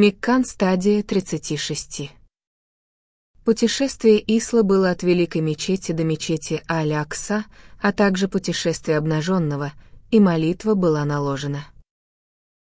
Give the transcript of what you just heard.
Миккан стадия 36. Путешествие Исла было от Великой мечети до мечети Алякса, а также путешествие обнаженного, и молитва была наложена.